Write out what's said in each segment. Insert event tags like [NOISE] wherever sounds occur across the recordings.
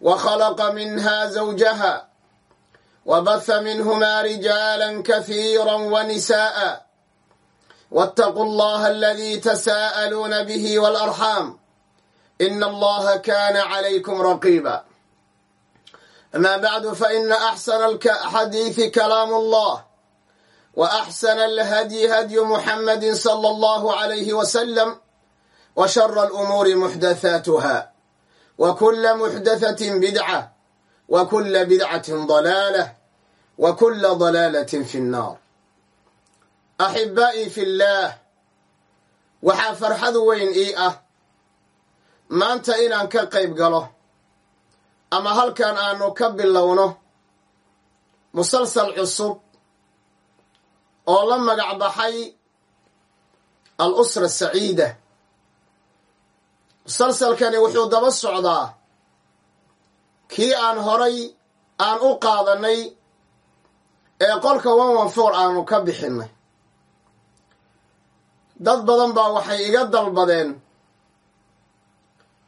وخلق منها زوجها وبث منهما رجالا كثيرا ونساء واتقوا الله الذي تساءلون به والارحام ان الله كان عليكم رقيبا اما بعد فان احسن الحديث كلام الله واحسن الهدي هدي محمد صلى الله عليه وسلم وشر الامور محدثاتها وكل محدثة بدعة وكل بدعة ضلالة وكل ضلالة في النار أحبائي في الله waxaa farxad weyn ii ah maanta inaan ka qayb galo ama halkan aanu ka bilowno musalsal cusub oo la magac baxay al usra saciida musalsalkani wuxuu daba socdaa. Kii aan horay aan u qaadanay ee qolka one one four aanu ka bixinnay dad badan baa waxay iga dalbadeen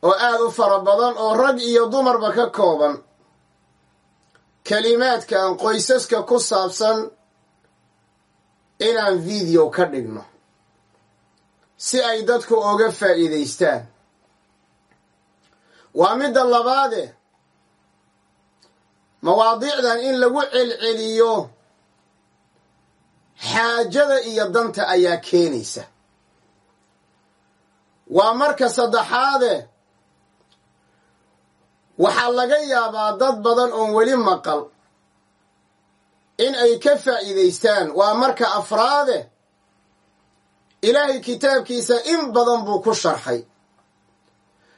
oo aad u fara badan oo rag iyo dumarba ka kooban. Kelimaadkan qoysaska ku saabsan inaan video ka dhigno si ay dadku oga faa'iidaystaan waa midda labaade. Mawaadiicdan in lagu celceliyo xaajada iyo danta ayaa keenaysa. Waa marka saddexaade waxaa laga yaabaa dad badan oon weli maqal in ay ka faa'iidaystaan. Waa marka afraade ilaahay kitaabkiisa in badan buu ku sharxay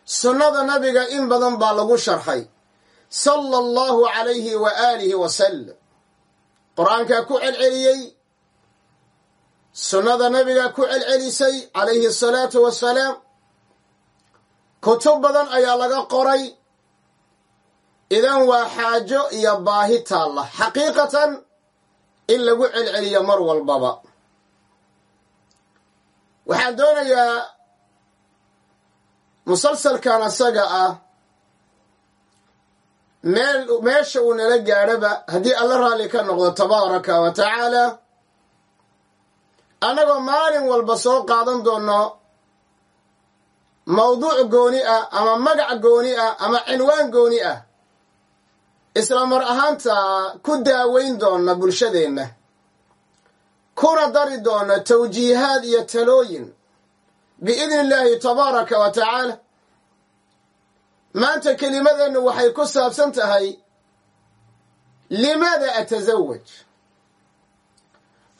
sunnada nabiga in badan baa lagu sharxay. Sala allahu calayhi wa aalihi wasalam qur'aankaa ku celceliyey sunnada nabiga ku celcelisay calayhi asalaatu wassalaam kutub badan ayaa laga qoray. Idan waa xaajo iyo baahi taalla. Xaqiiqatan in lagu celceliyo mar walbaba. Waxaan doonayaa musalsalkan asaga ah meel meesha uu nala gaadhaba haddii alla raalli ka noqdo tabaaraka wa tacaala annagoo maalin walba soo qaadan doono mawduuc gooni ah ama magac gooni ah ama cinwaan gooni ah isla mar ahaanta ku daaweyn doona bulshadeenna kuna dari doona tawjiihaad iyo talooyin biidni illaahi tabaaraka wa tacaala. Maanta kelimadeennu waxay ku saabsan tahay limaada atasawaj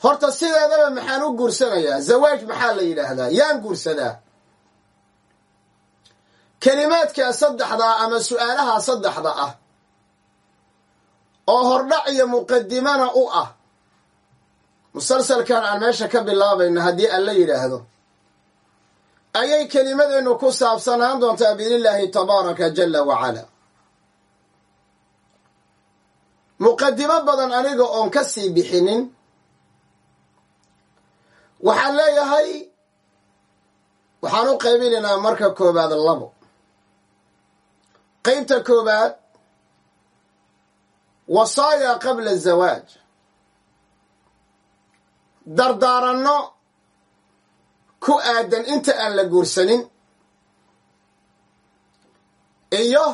horta sideedaba maxaan u guursanayaa. Zawaaj maxaa la yidhaahdaa? Yaan guursadaa. Kelimaadkaa saddexdaa ama su'aalahaa saddexda ah oo hordhac iyo muqadimana u ah musalsalkan aan meesha ka bilaabayno haddii aan la yidhaahdo ayay kelimadeennu ku saabsanaan doontaa biidnillaahi tabaaraka jala wacala. Muqadimo badan aniga oon ka sii bixinin waxaan leeyahay waxaan u qaybinaynaa marka koowaad labo. Qaybta koowaad wasaaya qabla azawaaj dardaaranno ku aadan inta aan la guursanin. Iyo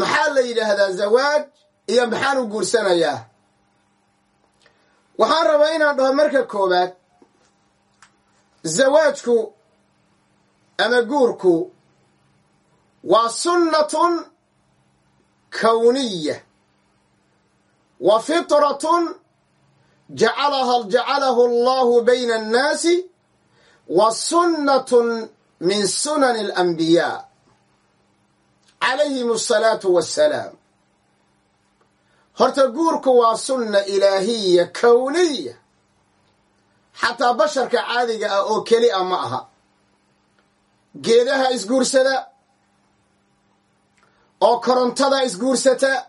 maxaa la yidhaahdaa zawaaj? Iyo maxaan u guursanayaa? Waxaan rabaa inaan dhaho marka koowaad zawaajku ama guurku waa sunnatun kawniya wa fitratun jacalahu allahu bayna annaasi wa sunnatun min sunani alanbiyaa calayhim asalaatu wassalaam horta guurku waa sunna ilaahiya kowniya xataa basharka caadiga ah oo keli a ma aha. Geedaha isguursada oo korontada isguursata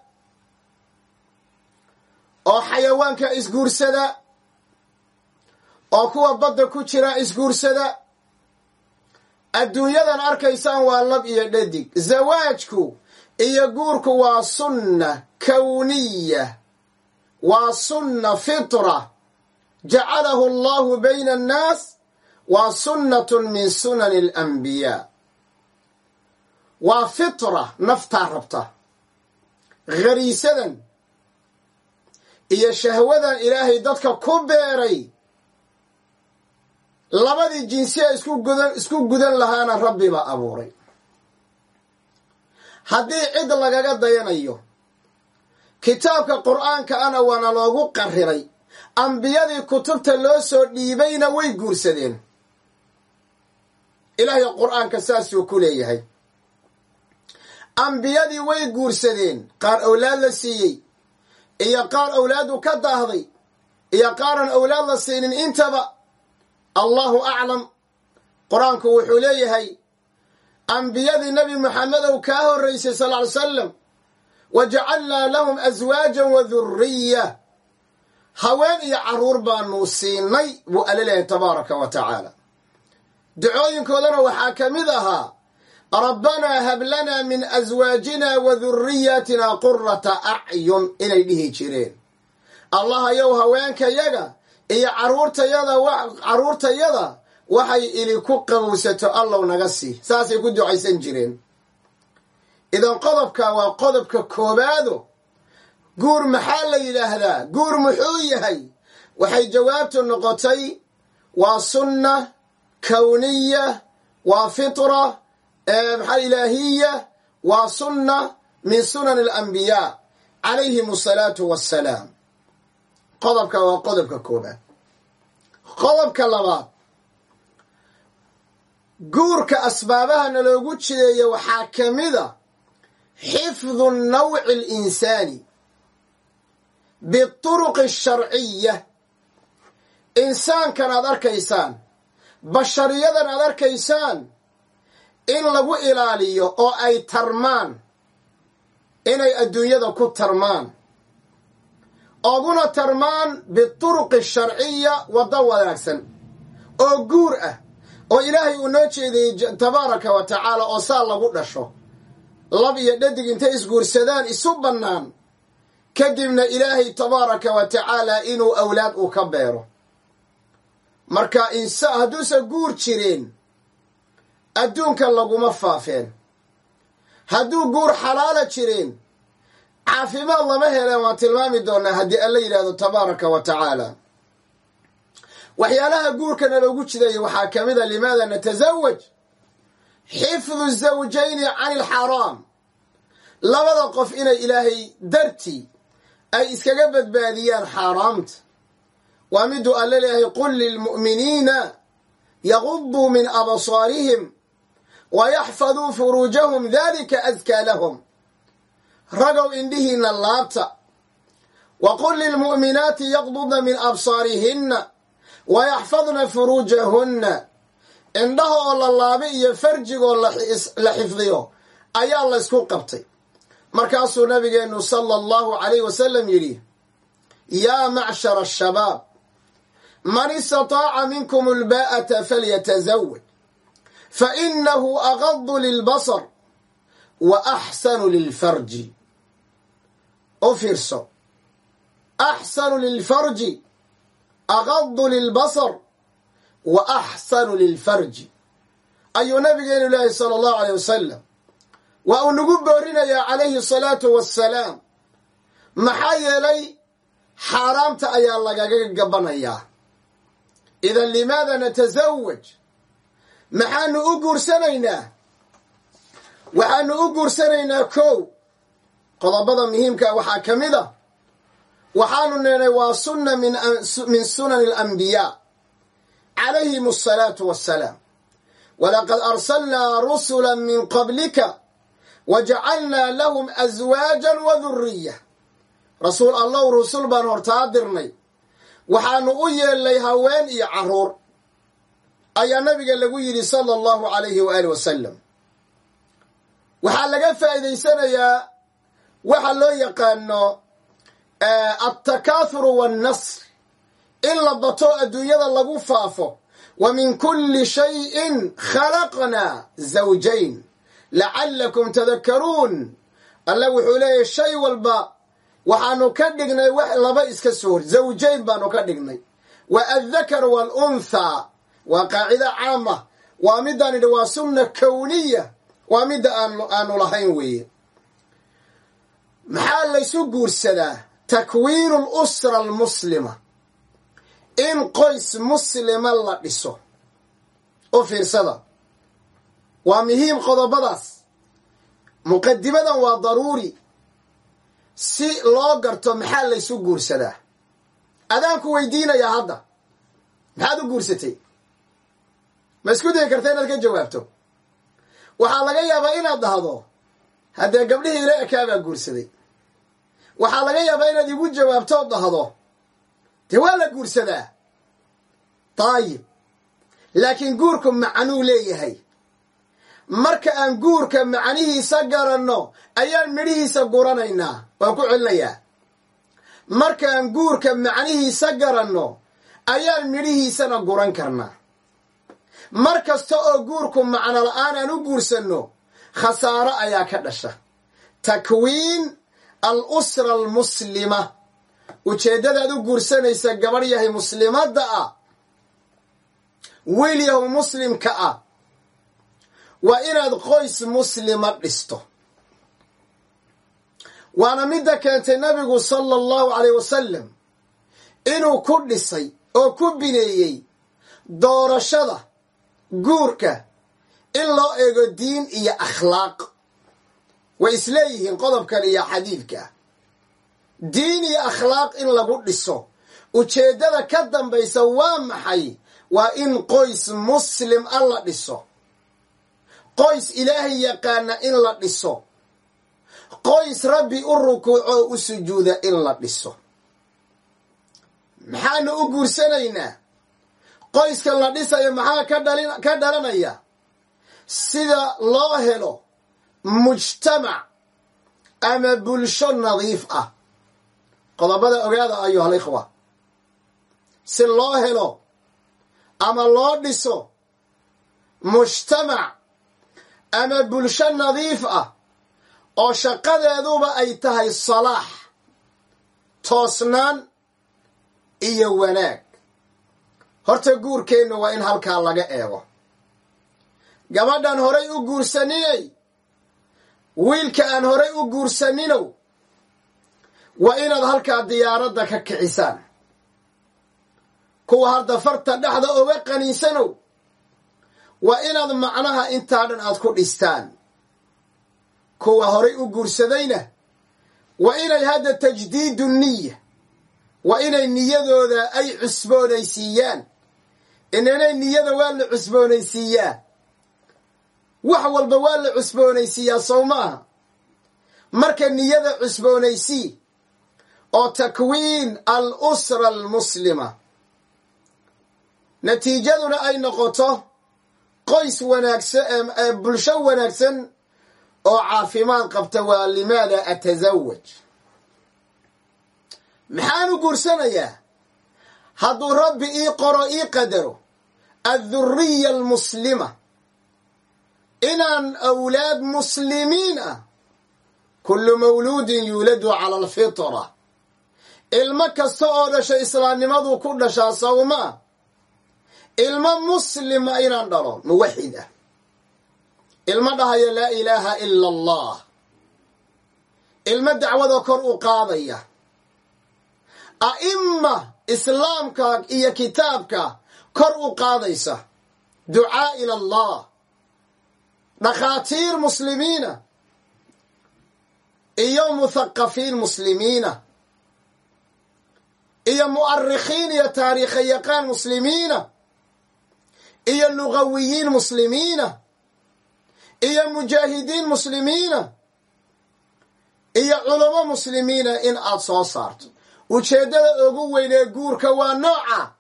oo xayawaanka isguursada oo kuwa badda ku jira isguursada adduunyadan arkaysaan waa lab iyo dhadig. Zawaajku iyo guurku waa sunna kawniya waa sunna fitra. Jacalahu allahu bayna annaas waa sunnatun min sunani alanbiyaa waa fitra naftaa rabta. Khariisadan iyo shahwadan ilaahay dadka ku beeray. Labadii jinsiya isku gudan isku gudan lahaana rabbi baa abuuray. Haddii cid lagaga dayanayo kitaabka qur'aanka ana waana loogu qariray. Ambiyadii kutubta loo soo dhiibayna way guursadeen. Ilaahay qur'aanka saasuu ku leeyahay. Ambiyadii way guursadeen. Qaar awlaad la siiyey iyo qaar awlaadu ka daahday iyo qaaran awlaad la siinin intaba allahu aclam. Qur'aanku wuxuu leeyahay ambiyadii nebi moxamedow kaa horraysay sal ly salam wa jacalnaa lahum aswaajan wa durriya haween iyo carruur baanu siinay buu alla leeyahay tabaaraka wa tacaala. Ducooyinkoodana waxaa ka mid ahaa rabbanaa hab lanaa min aswaajina wa durriyaatina qurata acyun inay dhihi jireen. Allahayow haweenkayaga iyo caruurtayada waxay ili ku qabowsato allow naga sii. Saasay ku ducaysan jireen. Idan qodobka waa qodobka koobaado guur maxaa la yidhaahdaa? Guur muxuu yahay? Waxay jawaabtu noqotay waa sunna kawniya waa fitra maxaa ilaahiya? Waa sunna min sunan alambiyaa calayhim asalaatu wassalaam. Qodobka waa qodobka koobaad qodobka labaad. Guurka asbaabahana loogu jideeyo waxaa ka mida xifdu nawci alinsaani bituruqi asharciya insaankan aad arkaysaan bashariyadan aad arkaysaan in lagu ilaaliyo oo ay tarmaan inay adduunyada ku tarmaan. Ooguna tarmaan bituruqi sharciya waddo wanaagsan oo guur ah oo ilaahay uu noo jeedayey tabaaraka wa tacaala oo saa lagu dhasho. Lab iyo dhadig intay isguursadaan isu bannaan kadibna ilaahay tabaaraka wa tacaala inuu awlaad uu ka beero. Marka insa hadduusan guur jireen adduunka laguma faafeen. Hadduu guur xalaala jireen caafimaad lama heleen waan tilmaami doonaa haddii alla yidhaahdo tabaaraka wa tacaala. Waxyaalaha guurkana loogu jidayo waxaa ka mid a limaada natasawaj xifdu zawjayni cani alxaraam labada qof inay ilaahay dartii ay iskaga badbaadiyaan xaaraamta. Waa miduu alla leeyahay qul lilmu'miniina yaguduu min absaarihim wa yaxfaduu furuujahum dalika adkaa lahum ragow indhihiinna laabta wa qul lilmu'minaati yaqdudna min absaarihinna wa yaxfadna furuujahunna indhaha oo la laaba iyo farjigoo la xifdiyo ayaa laysku qabtay markaasuu nabigeennu sala allahu calayh wasalam yidhi yaa macshara ashabaab man istataaca minkum albaa'ata falyatazawaj fa inahu agadu lilbasar wa axsanu lilfarji u fiirso axsanu lilfarji agadu lilbasar wa axsanu lilfarji ayuu nabigeenu ilaahi sala allahu aleyh wasalam waa uu nagu boorinayaa calayhi asalaatu wassalaam maxaa yeelay xaaraamta ayaa lagaga gabanayaa idan limaada natasawaj maxaanu u guursanaynaa? Waxaanu u guursanaynaa kow? Qodobada muhiimkaa waxaa ka mid a waxaanu neenay waa sunna min sunani alambiyaa calayhim asalaatu wassalaam. Walaqad arsalnaa rusula min qablika wa jacalnaa lahum aswaajan wa duriya rasuul allow rusul baan hortaa dirnay. Waxaanu u yeelnay haween iyo carruur ayaa nabiga lagu yidhi sala allahu calayhi waaalih wasalam waxaa laga faa'iidaysanayaa waxa loo yaqaano altakaahuru waannasr in la bato adduunyada lagu faafo wa min kulli shayin khalaqnaa zawjayn lacallakum tadakkaruun alla wuxuu leeyahy shay walba waxaanu ka dhignay wax laba iska soo hor zawjayn baanu ka dhignay. Wa addakar waalunthaa waa qaacida caama. Waa midaan idhi waa sunna kowniya waa midda aanu lahayn weeye. Maxaa laysu guursadaa? Takwiinu lusra almuslima. In qoys muslima la dhiso. U fiirsada. Waa muhiim qodobadaas. Muqadimadan waa daruuri. Si loo garto maxaa laysu guursadaa? Adaanku weydiinayaa hadda. Maxaad u guursatay ma isku dayi karta inaad ka jawaabto? Waxaa laga yaabaa inaad dhahdo haddee gabdhihii ila ekaabaa guursaday. Waxaa laga yaabaa inaad igu jawaabto o dhahdo dee waa la guursadaa? Daayib laakiin guurku macnuu leeyahay. Marka aan guurka macnihiisa garanno ayaan midhihiisa guranaynaa waan ku celinayaa. Markaan guurka macnihiisa garanno ayaan midhihiisana guran karnaa mar kasta oo guurku macno la'aan aan u guursanno khasaaro ayaa ka dhasha. Takwiin al usra almuslima. Ujeeddadaad u guursanaysa gabadh yahay muslimadda ah wiil yahu muslimka ah waa inaad qoys muslima dhisto. Waana midda keentay nabigu sala allahu caleyh wasalam inuu ku dhisay oo ku bineeyey doorashada guurka in loo eego diin iyo akhlaaq. Way isleeyihiin qodobkan iyo xadiidka. Diin iyo akhlaaq in lagu dhiso. Ujeeddada ka dambaysa waa maxay? Waa in qoys muslim a la dhiso. Qoys ilaahay yaqaana in la dhiso. Qoys rabbi u rukuuco u sujuuda in la dhiso. Maxaanu u guursanaynaa qoyskan la dhisayo maxaa ka dhalanaya? Sida loo helo mujtamac ama bulsho nadiif ah. Qodobada ogaada ayuha alikhwa si loo helo ama loo dhiso mujtamac ama bulsho nadiif ah oo shaqadeeduba ay tahay salaax toosnaan iyo wanaag horta guurkeenna waa in halkaa laga eego. Gabadhan horay u guursaninay wiilka aan horay u guursaninow waa inaad halkaa diyaaradda ka kicisaan. Kuwa hadda farta dhexda oga qaniisanow waa inaad macnaha intaa dhan aad ku dhistaan. Kuwa horay u guursadayna waa inay hadda tajdiidu niya waa inay niyadooda ay cusboonaysiiyaan inanay niyada waa la cusboonaysiiyaa wax walba waa la cusboonaysiiyaa sow maaha marka niyada cusboonaysii oo takwiin al usra almuslima. Natiijaduna ay noqoto qoys wanaagsan bulsho wanaagsan oo caafimaad qabta waa limaada atasawaj maxaan u guursanayaa hadduu rabbi ii qoro ii qadaro adduriya almuslima. Inaan awlaad muslimiin ah kullu mawluudin yuuladu cala alfitra. Ilmo kasta oo dhasha islaamnimadu ku dhashaa sawmaa ilmo muslima inaan dhalo muwaxid ah ilmo dhahaya laa ilaaha ila allah ilmo dacwada kor u qaadaya. A'imma islaamka iyo kitaabka kor u qaadaysa. Ducaa ila allah. Dhakhaatiir muslimiina iyo muthaqafiin muslimiina iyo mu'arikhiin iyo taariikha yaqaan muslimiina iyo lugawiyiin muslimiina iyo mujaahidiin muslimiina iyo culamo muslimiina in aad soo saarto ujeeddada ugu weyn ee guurka waa nooca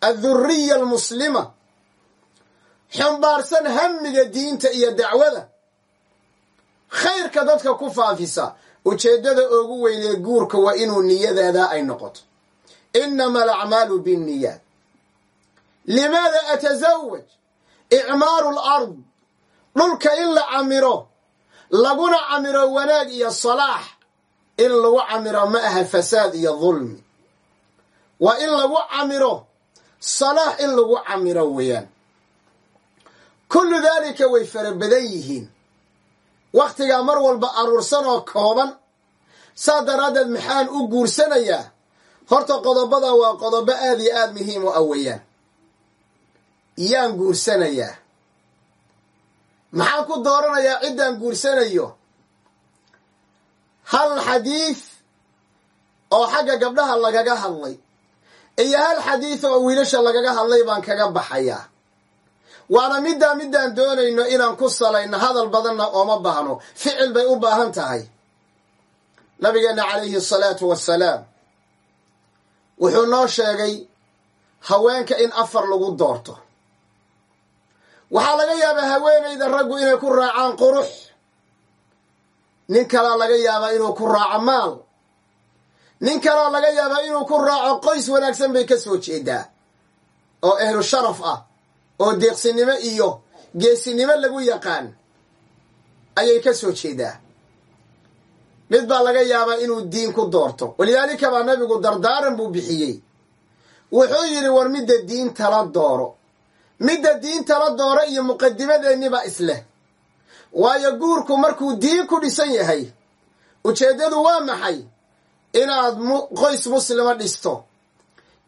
adduriya almuslima. Xumbaarsan hamiga diinta iyo dacwada. Khayrka dadka ku faafisa. Ujeeddada ugu weyn ee guurka waa inuu niyadaada ay noqoto. Inama alacmaalu binniyaat limaada atasawaj icmaaru lard dhulka in la camiro laguna camiro wanaag iyo salaax in lagu camiro ma aha fasaad iyo dulmi. Waa in lagu camiro salaax in lagu camiro weeyaan. Kullu daalika way fara badan yihiin. Wakhtigaa mar walba aruursan oo kooban saa daraaddeed maxaan u guursanayaa horta qodobada waa qodobo aad iyo aad muhiim u ah weeyaan. Yaan guursanayaa maxaan ku dooranayaa ciddaan guursanayo hal xadiid oo xagga gabdhaha lagaga hadlay iyo hal xadiid oo wiilasha lagaga hadlay baan kaga baxayaa waana middaa middaan doonayno inaan ku salayno hadal badanna ooma baahno. Ficil bay u baahan tahay. Nabigeenna calayhi asalaatu wassalaam wuxuu noo sheegay haweenka in afar lagu doorto. Waxaa laga yaabaa haweenayda raggu inay ku raacaan qurux nin kalaa laga yaabaa inuu ku raaco maal. Nin kalaa laga yaabaa inuu ku raaco qoys wanaagsan bay ka soo jeedaa. Oo ehlu sharaf ah oo deeqsinimo iyo geesinimo lagu yaqaan ayay ka soo jeedaa. Mid baa laga yaabaa inuu diin ku doorto. Walidaalika baa nabigu dardaaran buu bixiyey. Wuxuu yidhi war midda diintala dooro. Midda diintala dooro iyo muqadimadeenniba isleh waayo guurku markuu diin ku dhisan yahay ujeeddadu waa maxay? Inaad qoys muslima dhisto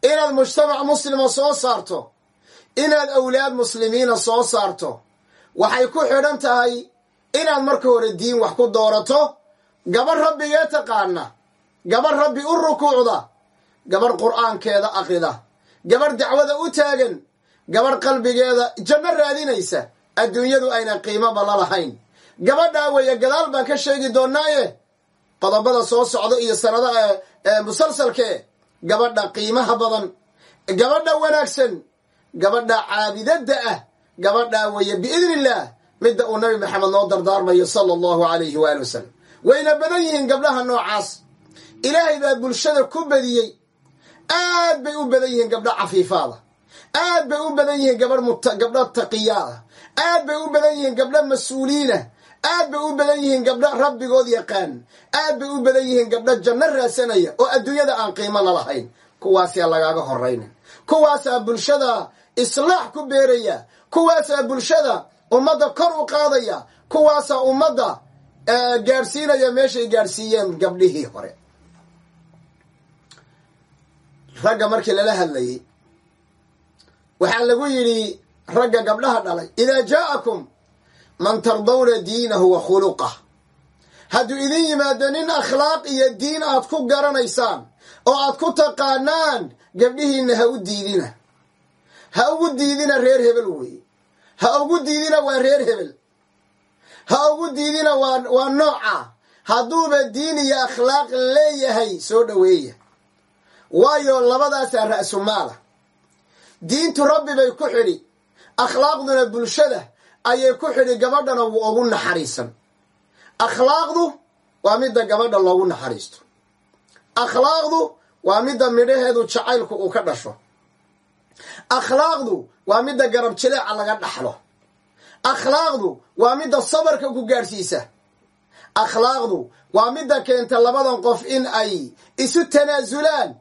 inaad mujtamac muslima soo saarto inaad awlaad muslimiina soo saarto waxay ku xidhan tahay inaad marka hore diin wax ku doorato gabarh rabbigee taqaana gabarh rabbi u rukuucda gabarh qur'aankeeda aqrida gabarh dacwada u taagan gabarh qalbigeeda janno raadinaysa adduunyadu ayna qiimoba la lahayn. Gabadhaa weeye gadaal baan ka sheegi doonnaaye. Qodobada soo socda iyo sanadaha musalsalkee gabadha qiimaha badan. Gabadha wanaagsan. Gabadha caabidadda ah. Gabadhaa weeye biidni illaah midda uu nabi maxamed noo dardaarmayo sala allahu alayhi waali wasalam wayna badan yihiin gabdhaha noocaas. Ilaahay baa bulshada ku badiyey. Aad bay u badan yihiin gabdho cafiifaada. Aad bay u badan yihiin gabdho taqiyaada aad bay u badan yihiin gabdho mas'uuliina. Aad bay u badan yihiin gabdho rabbigood yaqaan. Aad bay u badan yihiin gabdho janno raasanaya oo adduunyada aan qiimo la lahayn. Kuwaasaa lagaaga horayna kuwaasaa bulshada islaax ku beeraya. Kuwaasaa bulshada ummadda kor u qaadaya. Kuwaasaa ummadda gaadhsiinaya meeshay gaadhsiiyeen gabdhihii hore. Ragga markii lala hadlayay waxaa lagu yidhi ragga gabdhaha dhalay idaa jaa'akum man tardawna diinahu wa khuluqah hadduu idin yimaado nin akhlaaq iyo diin aad ku garanaysaan oo aad ku taqaanaan gabdhihiinna ha u diidina. Ha ugu diidina reer hebel weeye ha ugu diidina waa reer hebel. Ha ugu diidina waa nooca. Hadduuba diin iyo akhlaaq leeyahay soo dhoweeya waayo labadaasaa ra'sumaala diintu rabbi bay ku xidhi akhlaaqduna bulshada ayay ku xidhi gabadhana wuu ugu naxariisan. Akhlaaqdu waa midda gabadha loogu naxariisto. Akhlaaqdu waa midda midhaheedu jacaylku uu ka dhasho. Akhlaaqdu waa midda garab jileeca laga dhaxlo. Akhlaaqdu waa midda sabarka ku gaadhsiisa akhlaaqdu waa midda keenta labadan qof in ay isu tanaasulaan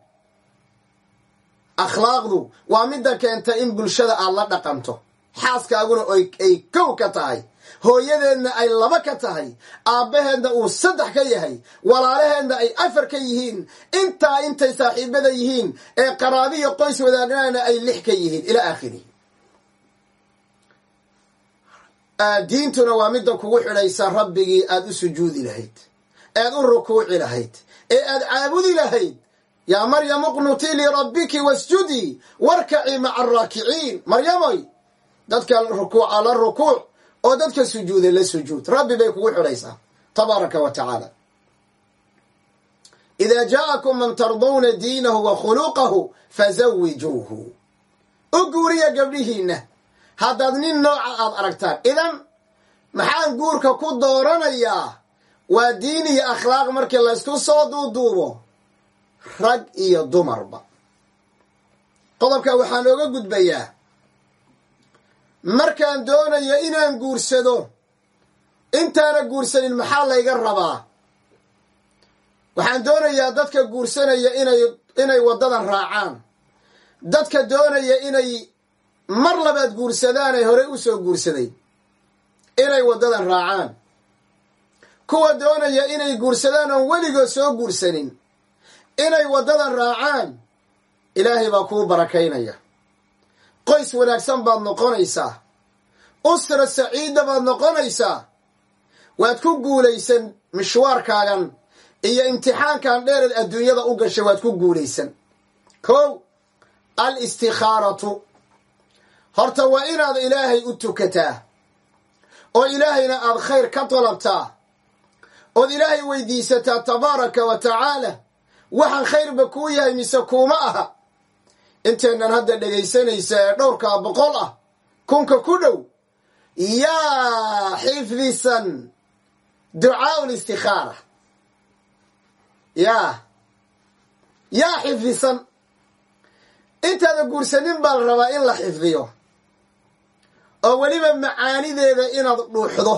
akhlaaqdu waa midda keenta in bulshada aad la dhaqanto. Xaaskaaguna ay kow ka tahay. Hooyadeedna ay laba ka tahay. Aabbaheedna uu saddex ka yahay. Walaalaheedna ay afar ka yihiin. Intaa intay saaxiibada yihiin ee qaraabiyo qoys wadaagnaana ay lix ka yihiin. Ilaa aakhirihi diintuna waa midda kugu xidhaysa rabbigii aad u sujuudi lahayd. Ead u rukuuci lahayd. Ee aad caabudi lahayd yaa maryamu qnutii lirabbiki wasjudii warkacii maca araakiciin maryamoy dadka rukuuca la rukuuc oo dadka sujuuda la sujuud. Rabbi bay kugu xidhaysaa tabaaraka wa tacaala. Idaa jaa'akum man tardawna diinahu wa khuluqahu fazawijuuhu u guuriya gabdhihiinna haddaad nin nooca aad aragtaan idan maxaan guurka ku dooranayaa waa diin iyo akhlaaq markii laysku soo duuduubo rag iyo dumarba. Qodobka waxaan ooga gudbayaa markaan doonayo inaan guursado intaana guursanin maxaa layga rabaa? Waxaan doonayaa dadka guursanaya inay inay waddadan raacaan. Dadka doonaya inay mar labaad guursadaan ay horey u soo guursaday inay waddadan raacaan. Kuwa doonaya inay guursadaan oon weligood soo guursanin inay waddadan raacaan ilaahay baa kuu barakaynaya. Qoys wanaagsan baad noqonaysaa. Usra saciida baad noqonaysaa. Waad ku guulaysan mishwaarkaagan iyo imtixaankan dheereed adduunyada u gashay waad ku guulaysan. Kow al istikhaaratu horta waa inaad ilaahay u tukataa oo ilaahayna aad khayr ka dalabtaa ood ilaahay weydiisataa tabaaraka wa tacaala waxaan khayrba kuu yahay mise kuuma aha? Inteennan hadda dhegaysanaysa ee dhowrkaa boqol ah kunka ku dhow yaa xifdisan ducaau listikhaara yaa yaa xifdisan. Intaada guursanin baa la rabaa in la xifdiyo oo weliba macaanideeda inaad dhuuxdo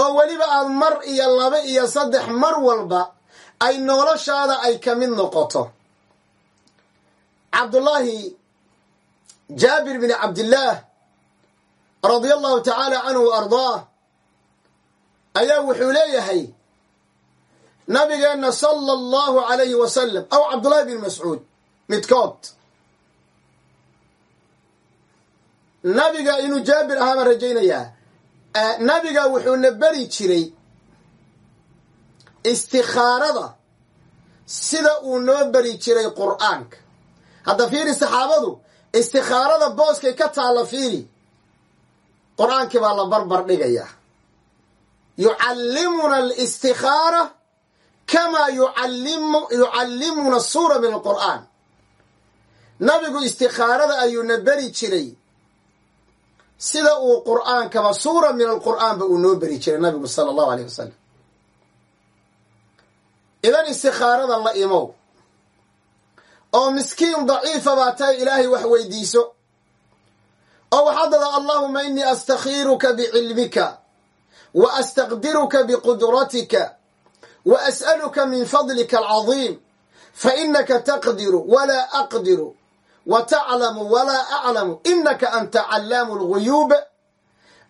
oo weliba aad mar iyo laba iyo saddex mar walba ay noloshaada ay ka mid noqoto. Cabdullaahi jaabir bin cabdillaah radia allahu tacaala canhu wa ardaah ayaa wuxuu leeyahay nabigeenna sala allahu alayhi wasalam aw cabdullahi bin mascuud midkood. Nabiga inuu jaabir ahaa rajaynayaa nabiga wuxuuna beri jiray istikhaarada sida uu noo beri jiray qur'aanka. Hadda fiiri saxaabadu istikhaarada booskay ka taalla fiiri qur'aankii baa la barbar dhigayaa. Yucallimuna alistikhaara kamaa yucallimuna suura min alqur'aan. Nabigu istikhaarada ayuuna beri jiray. Sida uu qur'aankaba suura min alqur'aanba uu noo beri jiray nabigu sala allahu aleyh wasalam idan istikhaarada la imow oo miskiin daciifa baa tahay ilaahay wax weydiiso. Oo waxaad dada allahuma inii astakhiiruka bicilmika wa astaqdiruka biqudratika wa as'aluka min fadlika alcadiim fa inaka taqdiru walaa aqdiru wa taclamu walaa aclamu inaka anta callaamu alguyuub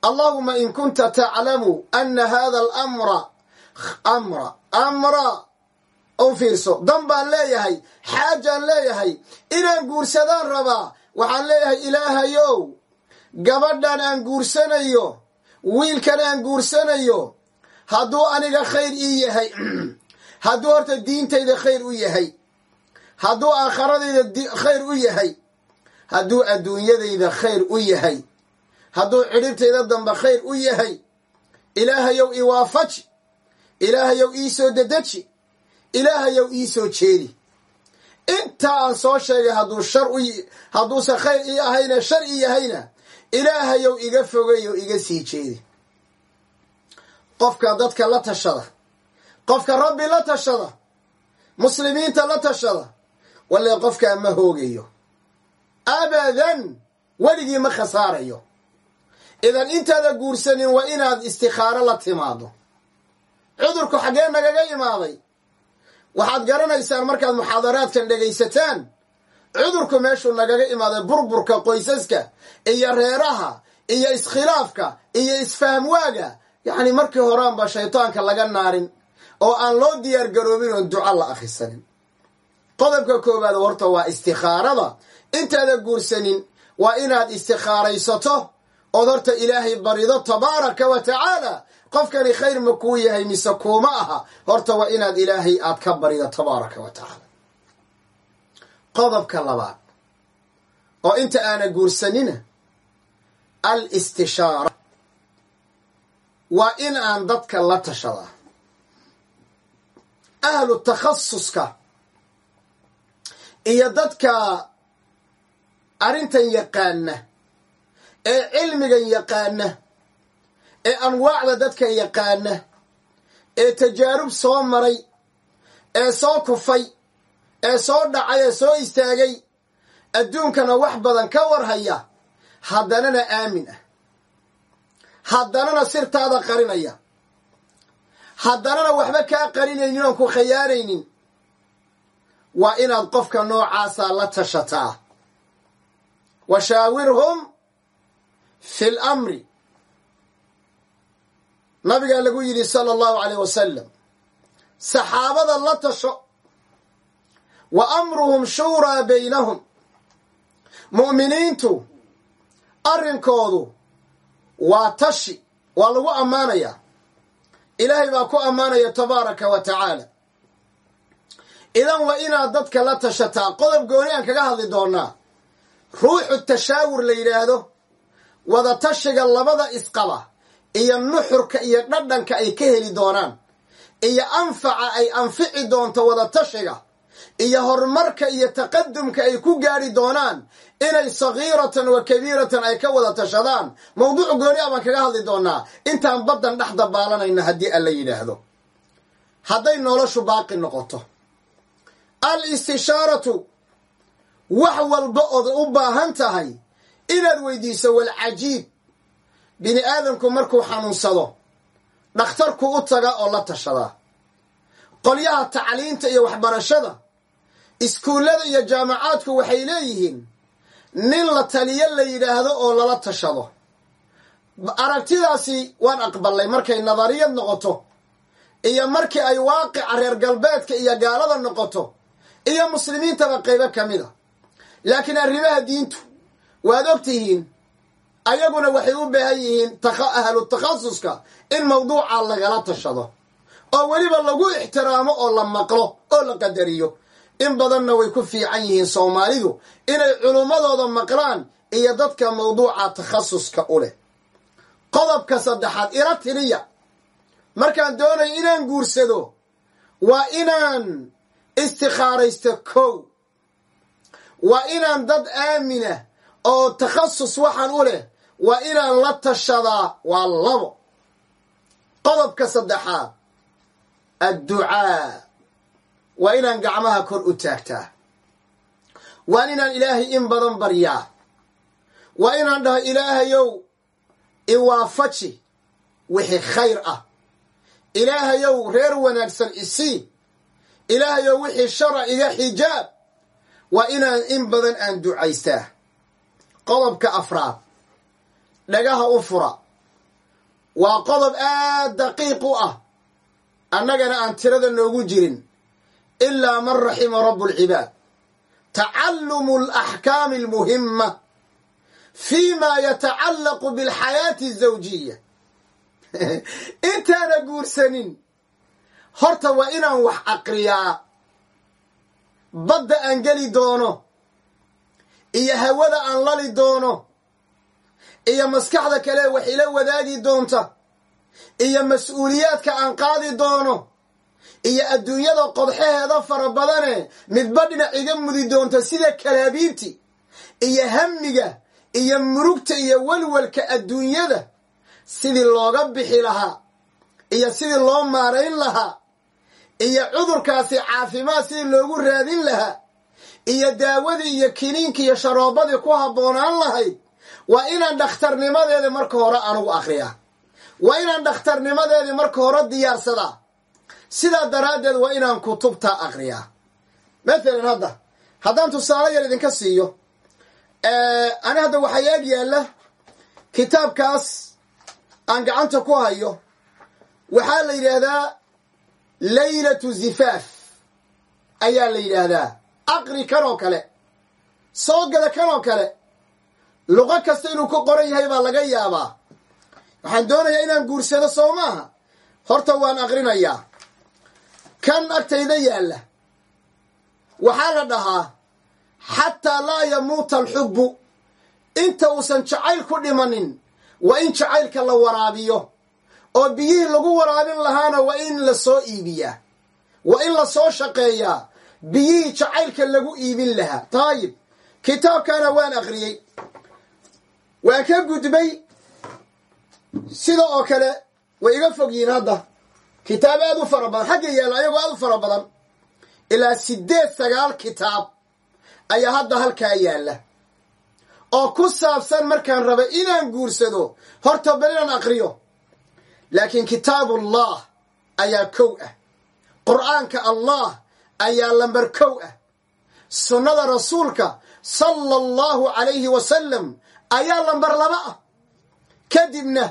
allahuma in kunta taclamu ana hada alamra amra amra u fiirso. Dan baan leeyahay xaajaan leeyahay inaan guursadaan rabaa. Waxaan leeyahay ilaahayow gabadhan aan guursanayo wiilkan aan guursanayo hadduu aniga khayr ii yahay [CLEARS THROAT] hadduu horta diintayda khayr u yahay hadduu aakharadayda khayr u yahay hadduu adduunyadayda khayr u yahay hadduu cidhibtayda dambe khayr u yahay ilaahayow iwaafaji ilaahayow ii soo dedeji ilaahayow ii soo jeedi. Intaa aan soo sheegay hadduu shar u hadduusan khayr ii ahayne shar ii yahayna ilaahayow iga fogeeyo iga sii jeedi. Qofka dadka la tashada qofka rabbi la tashada muslimiinta la tashada walle qofkaa ma hoogayo abadan weligii ma khasaarayo. Idan intaada guursanin waa inaad istikhaaro la timaado. Cudurku xaggee nagaga imaaday waxaad garanaysaan markaad muxaadaraadkan dhegaysataan? Cudurku meeshuu nagaga imaaday burburka qoysaska iyo reeraha iyo iskhilaafka iyo isfahamwaaga. Yacni markii horaanba shaytaanka laga naarin oo aan loo diyaar garoobin oon duco la akhrisanin qodobka koowaad horta waa istikhaarada. Intaada guursanin waa inaad istikhaaraysato ood horta ilaahay barido tabaaraka wa tacaala qofkani khayr ma kuu yahay mise kuuma aha horta waa inaad ilaahay aad ka barido tabaaraka wa tacaala. Qodobka labaad oo inta aana guursanina al istishaara waa in aan dadka la tashadaa ahlu takhasuska iyo dadka arrintan yaqaana ee cilmigan yaqaana ee anwaacda dadkan yaqaana ee tajaarub soo maray ee soo kufay ee soo dhacay ee soo istaagay adduunkana wax badan ka warhaya haddanana aamin ah. Haddanana sirtaada qarinaya. Haddanana waxba kaa qarinaynin oon ku khayaanaynin waa inaad qofka noocaasaa la tashataa. Wa shaawirhum fi lamri nabigaa lagu yidhi sala allahu caleyh wasalam saxaabada la tasho wa amruhum shuuraa baynahum. Mu'miniintu arrinkoodu waa tashi waa lagu ammaanayaa ilaahay baa ku ammaanaya tabaaraka wa tacaala. Idan waa inaad dadka la tashataa qodob gooni aan kaga hadli doonaa ruuxu tashaawur la yidhaahdo wada tashiga labada isqaba iyo nuxurka iyo dhadhanka ay ka heli doonaan iyo anfaca ay anfici doonto wada tashiga iyo horumarka iyo taqadumka ay ku gaadhi doonaan inay sagiiratan wa kabiiratan ay ka wada tashadaan mawduuc gooni a baan kaga hadli doonaa. Intaan baddan dhex dabaalanayna haddii alla yidhaahdo. Hadday noloshu baaqi noqoto. Al istishaaratu wax walba ood u baahan tahay inaad weydiiso walcajiib bini aadamku markuu xanuunsado dhakhtarku u taga oo la tashadaa qolyaha tacliinta iyo waxbarashada iskuullada iyo jaamacaadku waxay leeyihiin nin la taliyo la yidhaahdo oo lala tashado. Aragtidaasi waan aqbalay markay nadariyad noqoto iyo markii ay waaqica reer galbeedka iyo gaalada noqoto iyo muslimiintaba qaybo ka mid a laakiin arrimaha diintu waad og tihiin ayaguna waxay u baahan yihiin ahlu takhasuska in mawduuca lagala tashado. Oo weliba lagu ixtiraamo oo la maqlo oo la qadariyo. In badanna way ku fiican yihiin soomaalidu inay culummadooda maqlaan iyo dadka mawduuca takhasuska u leh. Qodobka saddexaad ila tiriya markaan doonayo inaan guursado waa inaan istikhaaraysto kow. Waa inaan dad aamina oo takhasus waxaan u leh waa inaan la tashadaa waa labo. Qodobka saddexaad adducaa. Waa inaan gacmaha kor u taagtaa. Waa inaan ilaahay in badan baryaa. Waa inaan dhaho ilaahayow iwaafaji wixii khayr ah. Ilaahayow reer wanaagsan isii ilaahayow wixii shara iga xijaab. Waa inaan in badan aan ducaystaa qodobka afraad dhagaha u fura. Waa qodob aad daqiiq u ah. Annagana aan tirada noogu jirin. Ilaa man raxima rabu alcibaad tacalumu alaxkaami almuhima fi ma yatacallaqu bilxayaati azawjiya [LAUGHS] intaana guursanin. Horta waa inaan wax aqriyaa. Badda aan geli doono. Iyo hawada aan lali doono iyo maskaxda kale wax ila wadaagi doonta iyo mas'uuliyaadka aan qaadi doono iyo adduunyada qodxaheeda fara badane midba dhinac iga mudi doonta sida kalaabiibti iyo hamiga iyo murugta iyo walwalka adduunyada sidii looga bixi lahaa iyo sidii loo maarayn lahaa iyo cudurkaasi caafimaad sidii loogu raadin lahaa iyo daawadii iyo kiniinkii iyo sharoobadii ku habboonaan lahayd waa inaan dhakhtarnimadeedii marka hore anugu akhriyaa. Waa inaan dhakhtarnimadeedii marka hore diyaarsadaa sidaa daraaddeed waa inaan kutubtaa akhriyaa. Mathalan hadda haddaan tusaale yar idinka siiyo ani hadda waxaa yaag yaalla kitaabkaas aan gacanta ku hayo waxaa la yidhaahdaa laylatu zifaaf. Ayaa la yidhaahdaa. Aqri kan oo kale. Soo gada kan oo kale luqo kasta inuu ku qoran yahay baa laga yaabaa. Waxaan doonayaa inaan guursado soo maaha. Horta waan aqrinayaa. Kan agtayda yaalla. Waxaa la dhahaa xataa laa yamuuta alxubbu. Inta uusan jacayl ku dhimanin waa in jacaylka la waraabiyo. Oo biyihii lagu waraabin lahaana waa in la soo iibiyaa. Waa in la soo shaqeeyaa. Biyihii jacaylka lagu iibin lahaa. Taayib. Kitaabkana waan aqriyey waan ka gudbay? Sida oo kale way iga fog yihiin hadda. Kitaab aad u fara badan xagga yaalla ayagoo aad u fara badan. Ilaa siddeed sagaal kitaab ayaa hadda halkaa yaalla. Oo ku saabsan markaan raba inaan guursado horta bal inaan aqriyo laakiin kitaabullah ayaa kow ah. Qur'aanka allah ayaa lambar kow ah. Sunnada rasuulka sala allahu calayhi wasalam ayaa lambar laba ah. Kadibna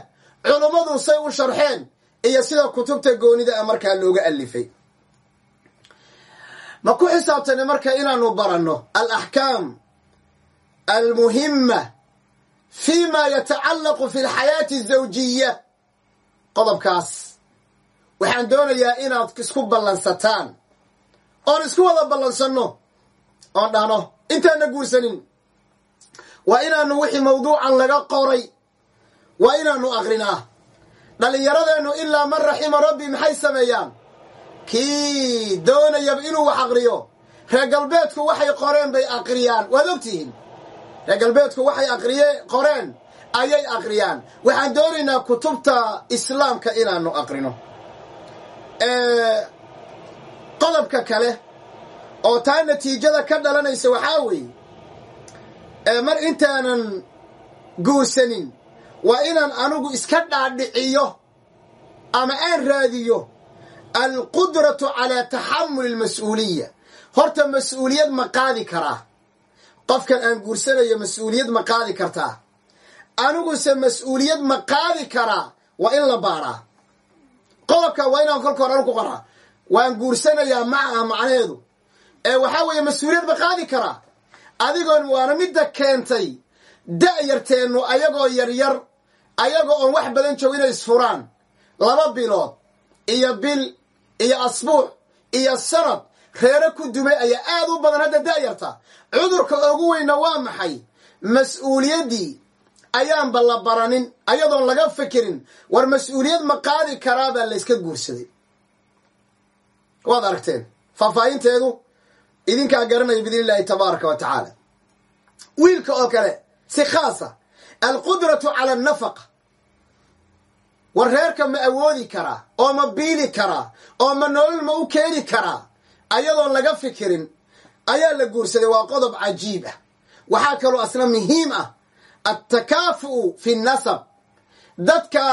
culummadu say u sharxeen iyo sida kutubta goonida a markaa looga alifay. Ma ku xisaabtana marka inaanu baranno alaxkaam almuhima fi ma yatacallaqu fi alxayaati azawjiya qodobkaas waxaan doonayaa inaad isku ballansataan. Oon isku wada ballansanno. Oon dhahno intaana guursanin waa inaanu wixii mawduucan laga qoray. Waa inaanu aqrinaa dhallinyaradeennu ilaa man raxima rabbi maxay sameeyaan? Kii doonayaba inuu wax aqriyo reer galbeedku waxay qoreen bay aqriyaan waad ogtihiin? Reer galbeedku waxay aqriye qoreen ayay aqriyaan waxaan doonaynaa kutubta islaamka inaanu aqrino qodobka kale oo taa natiijada ka dhalanaysa waxaa weeye mar intaanan guursanin waa inaan anigu iska dhaadhiciyo ama aan raadiyo alqudratu calaa taxamuli almas-uuliya horta mas'uuliyad ma qaadi karaa. Qofkan aan guursanayo mas'uuliyad ma qaadi kartaa. Aniguse mas'uuliyad ma qaadi karaa waa in la baaraa. Qodobka waa inaan kolka hore ku qoraa. Waan guursanayaa maca ah macnaheedu. Ee waxaa weeye mas'uuliyad ma qaadi karaa adigoon waana midda keentay da-yarteennu ayagoo yaryar ayagoo oon wax badan joogo inay isfuraan. Laba bilood iyo bil iyo asbuuc iyo sanad reero ku dumay ayaa aad u badan hadda da-yarta cudurka ugu weynna waa maxay? Mas'uuliyaddii ayaanba la baranin ayadoon laga fikirin war mas'uuliyad ma qaadi karaabaa layska guursaday. Waad aragteen faahfaahinteedu idinkaa garanaya biidn illaahi tabaaraka wa tacaala. Wiilka oo kale si khaasa alqudratu cala annafaqa war reerka ma awoodi karaa oo ma biili karaa oo ma nolol ma u keeni karaa ayadoon laga fikirin ayaa la guursaday waa qodob cajiib ah. Waxaa kaloo asna muhiim ah altakaafu'u fi nasab. Dadka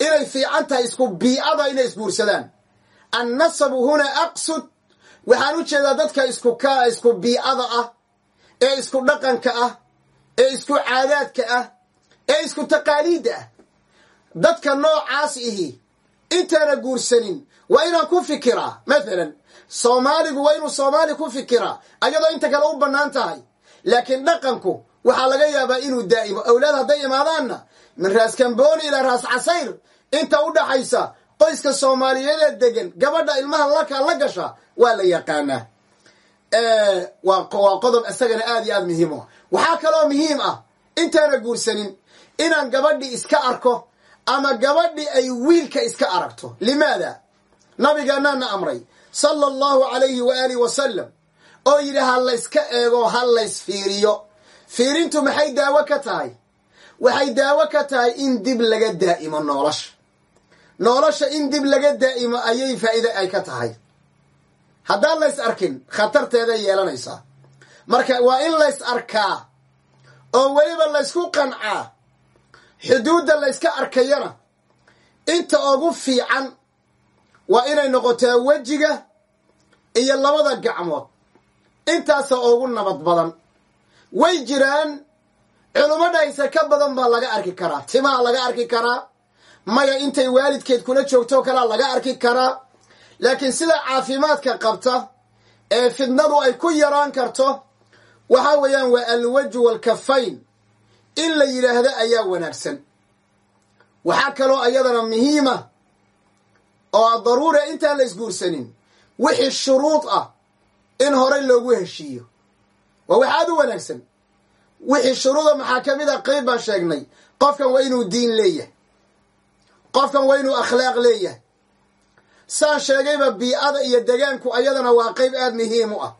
inay fiican tahay isku biicada inay isguursadaan annasabu hunaa aqsud waxaan u jeedaa dadka isku ka isku biicada ah ee isku dhaqanka ah ee isku caadaadka ah ee isku taqaaliidda ah. Dadka noocaas ihi intaana guursanin waa inaan ku fikiraa mathalan soomaaligu waa inuu soomaali ku fikiraa ayadoo inta kale u bannaan tahay. Laakiin dhaqanku waxaa laga yaabaa inuu daa'imo. Awlaad hadday imaadaanna min raas kambooni ilaa raas casayr inta u dhaxaysa qoyska soomaaliyeedee degan gabadha ilmaha laka la gasha waa la yaqaanaa. Waa qodob isagana aad iyo aad muhiim u waxaa kaloo muhiim ah intaana guursanin inaan gabadhii iska arko ama gabadhii ay wiilka iska aragto. Limaada? Nabigaanaana amray sala allahu calayhi wa aalihi wasalam oo yidhi ha layska eego ha lays fiiriyo. Fiirintu maxay daawo ka tahay? Waxay daawo ka tahay in dib laga daa'imo nolosha nolosha in dib laga daa'imo ayay faa'iide ay ka tahay. Haddaan lays arkin khatarteeday yeelanaysaa. Marka waa in lays arkaa oo weliba laysku qancaa xuduudda layska arkayana inta ugu fiican waa inay noqotaa wejiga iyo labada gacmood. Intaasa ugu nabad badan. Way jiraan culummo dhahaysa ka badan baa laga arki karaa timaha laga arki karaa maya intay waalidkeed kula joogtoo kalea laga arki karaa laakiin sida caafimaadka qabta ee fidnadu ay ku yaraan karto waxa weeyaan waa alwaju walkafayn. In la yidhaahdo ayaa wanaagsan. Waxaa kaloo ayadana muhiima oo daruura intaan la isguursanin. Wixii shuruud ah in horey loogu heshiiyo. Waa wax aad u wanaagsan. Wixii shuruuda maxaa ka mid a qeyb baan sheegnay. Qofkan waa inuu diin leeyahay qofkan waa inuu akhlaaq leeyahay. Saan sheegayba bii-ada iyo degaanku ayadana waa qeyb aada muhiim u ah.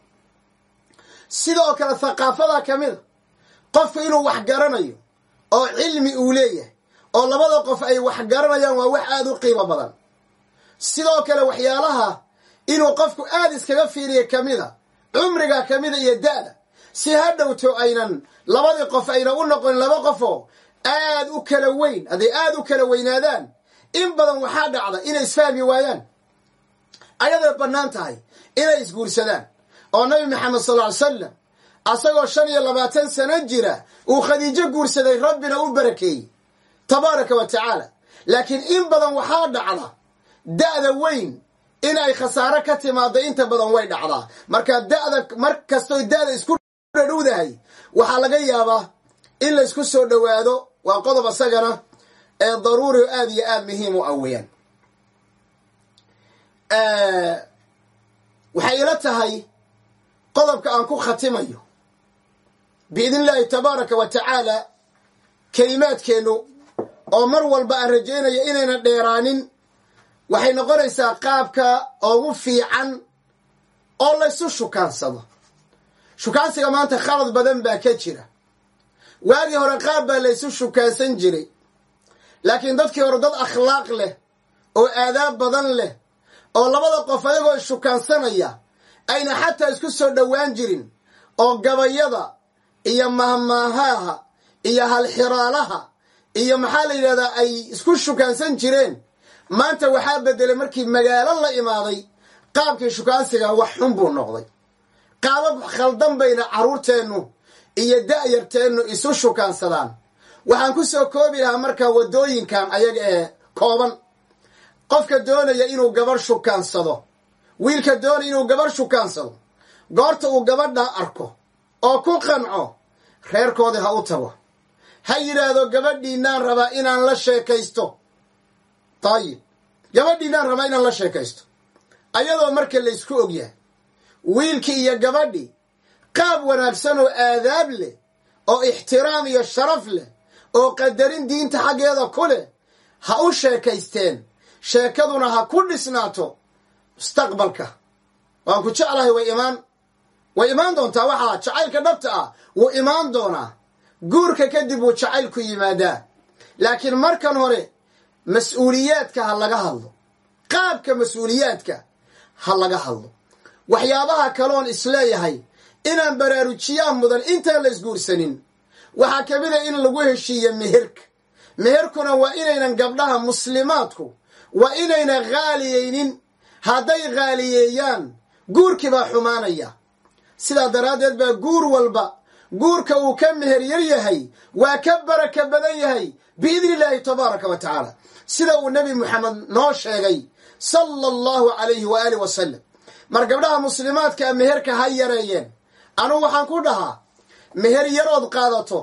Sidoo kale thaqaafada ka mid a qofku inuu wax garanayo oo cilmi uu leeyahay oo labada qof ay wax garanayaan waa wax aada u qiimo badan. Sidoo kale waxyaalaha inuu qofku aada iskaga fiiriya ka mid a cumriga ka mida iyo da-da si ha dhowto aynan labadii qof ayna u noqonin laba qofoo aad u kala weyn hadday aada u kala weynaadaan in badan waxaa dhacda inay isfahmi waayaan ayaday bannaan tahay inay isguursadaan. Oo nabi maxamed sal ly salam asagoo shan iyo labaatan sano jira uu khadiijo guursaday rabbina u barakeeyey tabaaraka wa tacaala. Laakiin in badan waxaa dhacda da-da weyn in ay khasaaro ka timaado inta badan way dhacdaa. Marka da'da mar kastoy da-da isku dhadhowdahay waxaa laga yaabaa in la isku soo dhowaado. Waa qodob asagana ee daruuri o aada iyo aada muhiim u ah weeyaan. Waxay ila tahay qodobka aan ku khatimayo. Biidn illaahi tabaaraka wa tacaala kelimaadkeennu oo mar walba aan rajaynayo inayna dheeraanin waxay noqonaysaa qaabka ugu fiican oo laysu shukaansado. Shukaansiga maanta khalad badan baa ka jira. Waagii hore qaab baa laysu shukaansan jiray laakiin dadkii hore dad akhlaaq leh oo aadaab badan leh oo labada qof ayagoo ishukaansanaya ayna xataa isku soo dhowaan jirin oo gabayada iyo mahmaahaha iyo halxiraalaha iyo maxaa la yidhahdaa ay isku shukaansan jireen. Maanta waxaa bedelay markii magaalo la imaaday qaabkii shukaansiga wax xun buu noqday. Qaabab khaldan bayna carruurteennu iyo da'yarteennu isu shukaansadaan waxaan ku soo koobi lahaa markaa waddooyinkan ayaga ee kooban. Qofka doonaya inuu gabarh shukaansado. Wiilka doonaya inuu gabarh shukaansado. Goorta uu gabadha arko oo ku qanco reerkoodii ha u tago. Ha yidhaahdo gabadhiinaan rabaa inaan la sheekaysto. Dayib gabadhiinaan rabaa inaan la sheekaysto. Ayadoo marka laysku ogyahay wiilkii iyo gabadhii qaab wanaagsan oo aadaab leh oo ixtiraam iyo sharaf leh oo qadarin diinta xaggeeda ku leh ha u sheekaysteen. Sheekaduna ha ku dhisnaato mustaqbalka. Waan ku jeclahay way imaan way imaan doontaa waxaa jacaylka dhabta ah wuu imaan doonaa. Guurka kadib wuu jacaylku yimaadaa. Laakiin markan hore mas'uuliyaadka ha laga hadlo. Qaabka mas'uuliyaadka ha laga hadlo. Waxyaabaha kaloon is leeyahay inaan baraarujiyaan mudan intaan la isguursanin waxaa ka mid a in lagu heshiiyo meherka. Meherkuna waa inaynan gabdhaha muslimaadku waa inayna khaaliyeynin hadday khaaliyeeyaan guurkii baa xumaanaya. Sidaa daraaddeed baa guur walba guurka uu ka meher yar yahay waa ka baraka badan yahay biidni illaahi tabaaraka wa tacaala. Sida uu nebi moxamed noo sheegay sala allahu calayhi wa aalih wasalam mar gabdhaha muslimaadkaa meherka ha yareeyeen. Anugu waxaan ku dhahaa meher yarood qaadato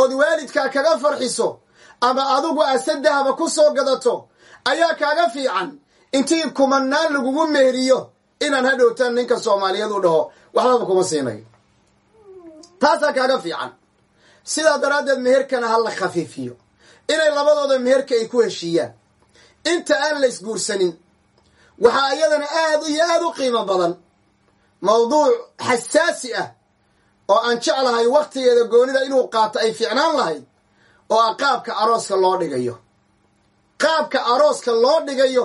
ood waalidkaa kaga farxiso ama adigu asadahaba ku soo gadato ayaa kaaga fiican. Intii kumanaan lagugu meheriyo inaan hadhowtaan ninka soomaaliyeed u dhaho waxbaba kuma siinayo taasaa kaaga fiican. Sidaa daraaddeed meherkana ha la khafiifiyo. Inay labadooda meherka ay ku heshiiyaan. Inta aan la isguursanin waxaa iyadana aad iyo aada u qiimo badan. Mawduuc xasaasi ah oo aan jeclahay wakhtigeeda goonida inuu qaato ay fiicnaan lahayd oo ah qaabka arooska loo dhigayo. Qaabka arooska loo dhigayo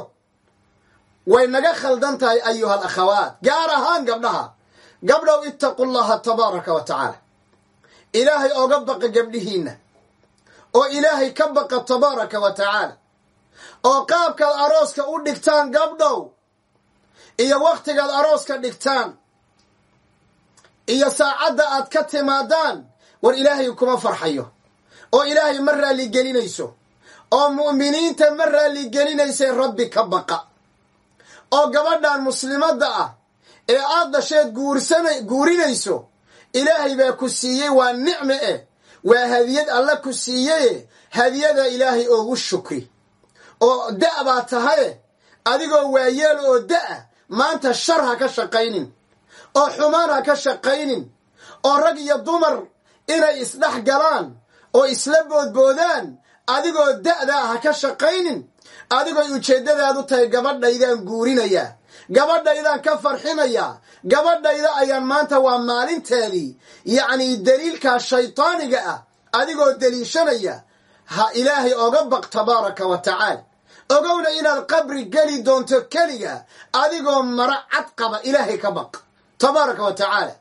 way naga khaldan tahay ayuha al akhawaat gaar ahaan gabdhaha. Gabdhow ittaqu llaha tabaaraka wa tacaala. Ilaahay oga baqa gabdhihiinna oo ilaahay ka baqa tabaaraka wa tacaala. Oo qaabkaad arooska u dhigtaan gabdhow iyo wakhtigaad arooska dhigtaan iyo saacadda aad ka timaadaan war ilaahay kuma farxayo. Oo ilaahay ma raalligelinayso oo mu'miniinta ma raalligelinaysay rabbi ka baqa. Oo gabadhan muslimadda ah ee aad dhasheed guurinayso ilaahay baa ku siiyey waa nicme eh waa hadiyad alla ku siiyaye hadiyada ilaahay oogu shukri. Oo da' baa tahaye adigoo waayeel oo da'a maanta shar ha ka shaqaynin oo xumaan ha ka shaqaynin oo rag iyo dumar inay isdhex galaan oo isla boodboodaan adigoo da'daa ha ka shaqaynin adigooy ujeeddadaadu tahay gabadhaydaan guurinayaa gabadhaydaan ka farxinayaa gabadhayda ayaan maanta waa maalinteedii yacnii daliilkaa shaydaaniga ah adigoo deliishanaya ha ilaahay oga baq tabaaraka wa tacaala. Ogowna inaad qabri geli doonto keliga adigoo mara cad qaba ilaahay ka baq tabaaraka wa tacaala.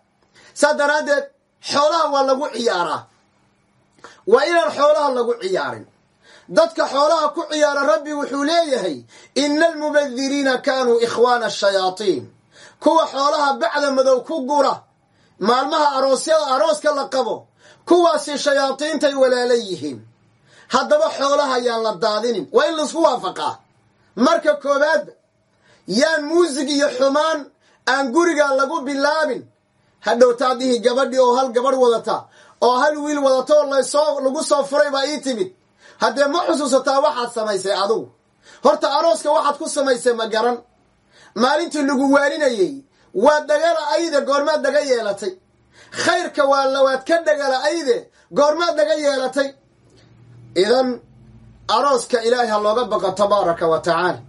Saa daraaddeed xoolaha waa lagu ciyaaraa. Waa inaan xoolaha lagu ciyaarin. Dadka xoolaha ku ciyaara rabbi wuxuu leeyahay ina almubadiriina kaanuu ikhwaana ashayaatiin kuwa xoolaha bacda madow ku gura maalmaha aroosyada arooska la qabo kuwaasi shayaadiintay walaala yihiin. Haddaba xoolaha ayaan la daadinin. Waa in la isku waafaqaa. Marka koowaadba yaan muusig iyo xumaan aan guriga lagu bilaabin. Hadhowtaa dhihi gabadhii oo hal gabadh wadata oo hal wiil wadata oo la soo lagu soo furay baa ii timid. Haddee ma xusuusataa waxaad samaysay adugu horta arooska waxaad ku samaysay ma garan. Maalintii lagu waaninayey waad dhagala ayde goormaad dhaga yeelatay. Khayrka waa lawaad ka dhagala ayde goormaad dhaga yeelatay. Idan arooska ilaahay ha looga baqo tabaaraka wa tacaala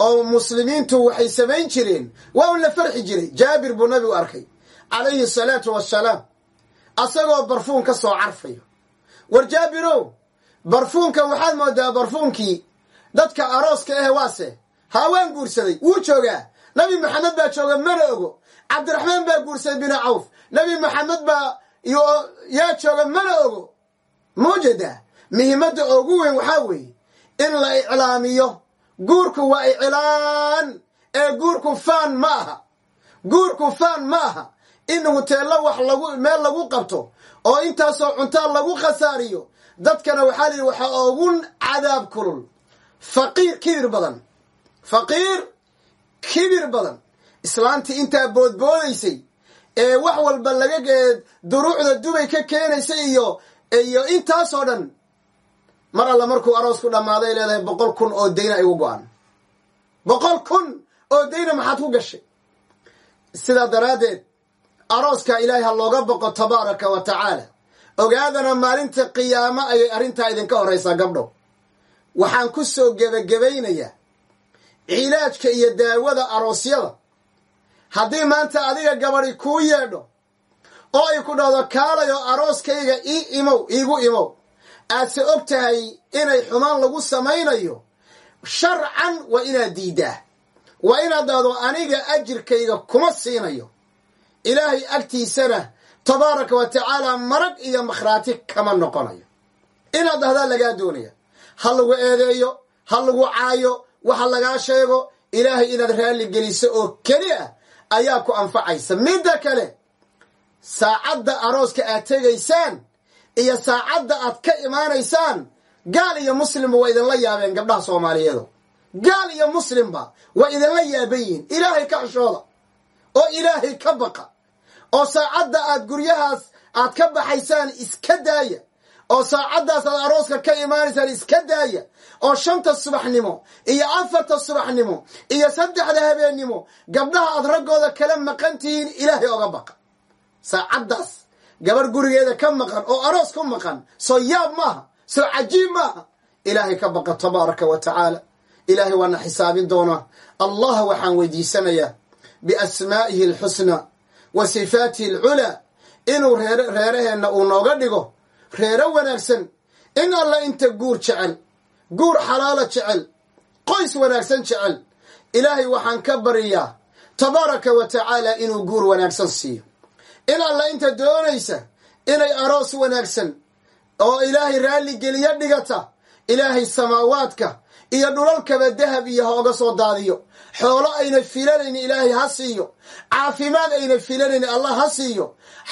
oo muslimiintu waxay samayn jireen waa un la farxi jiray. Jaabir buu nabigu arkay calayhi asalaatu wassalaam asagoo barfuun ka soo carfayo. War jaabirow barfuunkan waxaad moodaa barfuunkii dadka arooska ah waase haa guursaday wuu joogaa. Nabi maxamed baa jooga mana ogo. Cabdiraxmaan baa guursaday binu cawf. Nabi maxamed baa yaa jooga mana ogo. Mawjada muhiimadda ugu weyn waxaa weeye in la iclaamiyo guurku waa iclaan. Ee guurku faan ma aha. Guurku faan ma aha. In huteello wax lagu meel lagu qabto oo intaasoo cuntaa lagu khasaariyo dadkana waxaa lihi waxaa ugu cadaab kulul. Faqiir kibir badan. Faqiir kibir badan. Islaantii intaa boodboodaysay ee wax walba laga duruucda dubay ka keenaysay iyo iyo intaasoo dhan mar alla markuu aroos ku dhammaaday leedahay boqol kun oo dayna igu go-an. Boqol kun oo dayna maxaad ku gashay? Sidaa daraaddeed arooska ilaahay ha looga boqo tabaaraka wa tacaala. Ogaadana maalinta qiyaamo ayay arrintaa idinka horraysaa gabdho. Waxaan ku soo gebagabaynayaa cilaajka iyo daawada aroosyada. Haddii maanta adiga gabadhi kuu yeedho oo ay ku dhahdo kaalay oo arooskayga ii imow iigu imow aadse og tahay inay xumaan lagu samaynayo sharcan waa inaad diiddaa waa inaad dhahdo aniga ajirkayga kuma siinayo. Ilaahay agtiisana tabaaraka wa tacaala marag iyo makhraati kama noqonayo. Inaad dhahdaa lagaa doonaya ha lagu eedeeyo ha lagu caayo waxa lagaa sheego ilaahay inaad raalli geliso oo keli ah ayaa ku anfacaysa. Midda kale saacadda arooska aad tegaysaan iyo saacadda aad ka imaanaysaan gaal iyo muslimba waa idinla yaabeen gabdhaha soomaaliyeedo gaal iyo muslimba waa idinla yaaban yihiin. Ilaahay ka xishooda oo ilaahay ka baqa oo saacadda aad guryahaas aad ka baxaysaan iska daaya oo saacaddaas aad arooska ka imaanaysaan iska daaya oo shanta subaxnimo iyo afarta subaxnimo iyo saddexda habeennimo gabdhaha aad raggooda kala maqan tihiin ilaahay oga baqa. Saacaddaas gabarh gurigeeda ka maqan oo aroos ku maqan soo yaab maaha soo cajiib maaha ilaahay ka baqa tabaaraka wa tacaala. Ilaahay waana xisaabin doonaa allah waxaan weydiisanayaa biasmaa'ihi alxusnaa wa sifaatihi alculaa inuu reer reeraheenna uu nooga dhigo reero wanaagsan. In alla inta guur jecel guur xalaala jecel qoys wanaagsan jecel. Ilaahay waxaan ka baryaa tabaaraka wa tacaala inuu guur wanaagsan siiyo in alla inta doonaysa inay aroos wanaagsan oo ilaahay raalli geliyo dhigata ilaahay samaawaadka iyo dhulalkaba dahab iyo hooga soo daadiyo. Xoolo ayna filanayn ilaahay ha siiyo. Caafimaad ayna filanayn allah ha siiyo.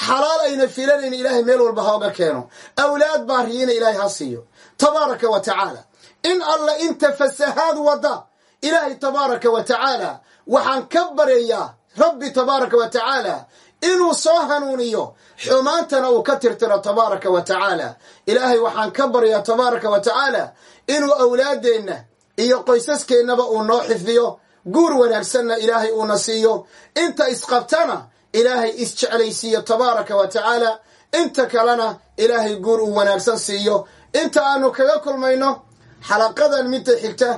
Xalaal ayna filanayn ilaahay meel walba hooga keeno. Awlaad baariyina ilaahay ha siiyo. Tabaaraka wa tacaala. In alla inta fasahaad wada ilaahay tabaaraka wa tacaala. Waxaan ka baryayaa rabbi tabaaraka wa tacaala inuu soo hanuuniyo xumaantana uu ka tirtiro tabaaraka wa tacaala. Ilaahay waxaan ka baryaa tabaaraka wa tacaala inuu awlaaddeenna iyo qoysaskeenaba uu noo xifdiyo guur wanaagsanna ilaahay uuna siiyo. Inta isqabtana ilaahay isjeclaysiiyo tabaaraka wa tacaala. Inta kalena ilaahay guur uu wanaagsan siiyo. Inta aanu kaga kulmayno xalaqadan midda xigta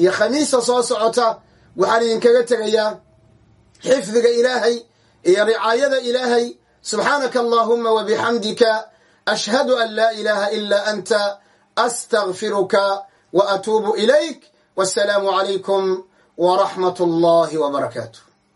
iyo khamiista soo socota waxaan idinkaga tegayaa xifdiga ilaahay iyo ricaayada ilaahay subxaanaka allahuma wa bixamdika ashhadu an laa ilaaha ilaa anta astagfiruka wa atuubu ilayk wasalaamu calaykum waraxmat allahi wbarakaatu